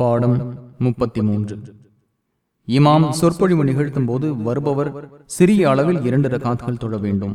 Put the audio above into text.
பாடம் முப்பத்தி மூன்று இமாம் சொற்பொழிவு நிகழ்த்தும் போது வருபவர் சிறிய அளவில் இரண்டு ரகாத்துகள் தொழ வேண்டும்.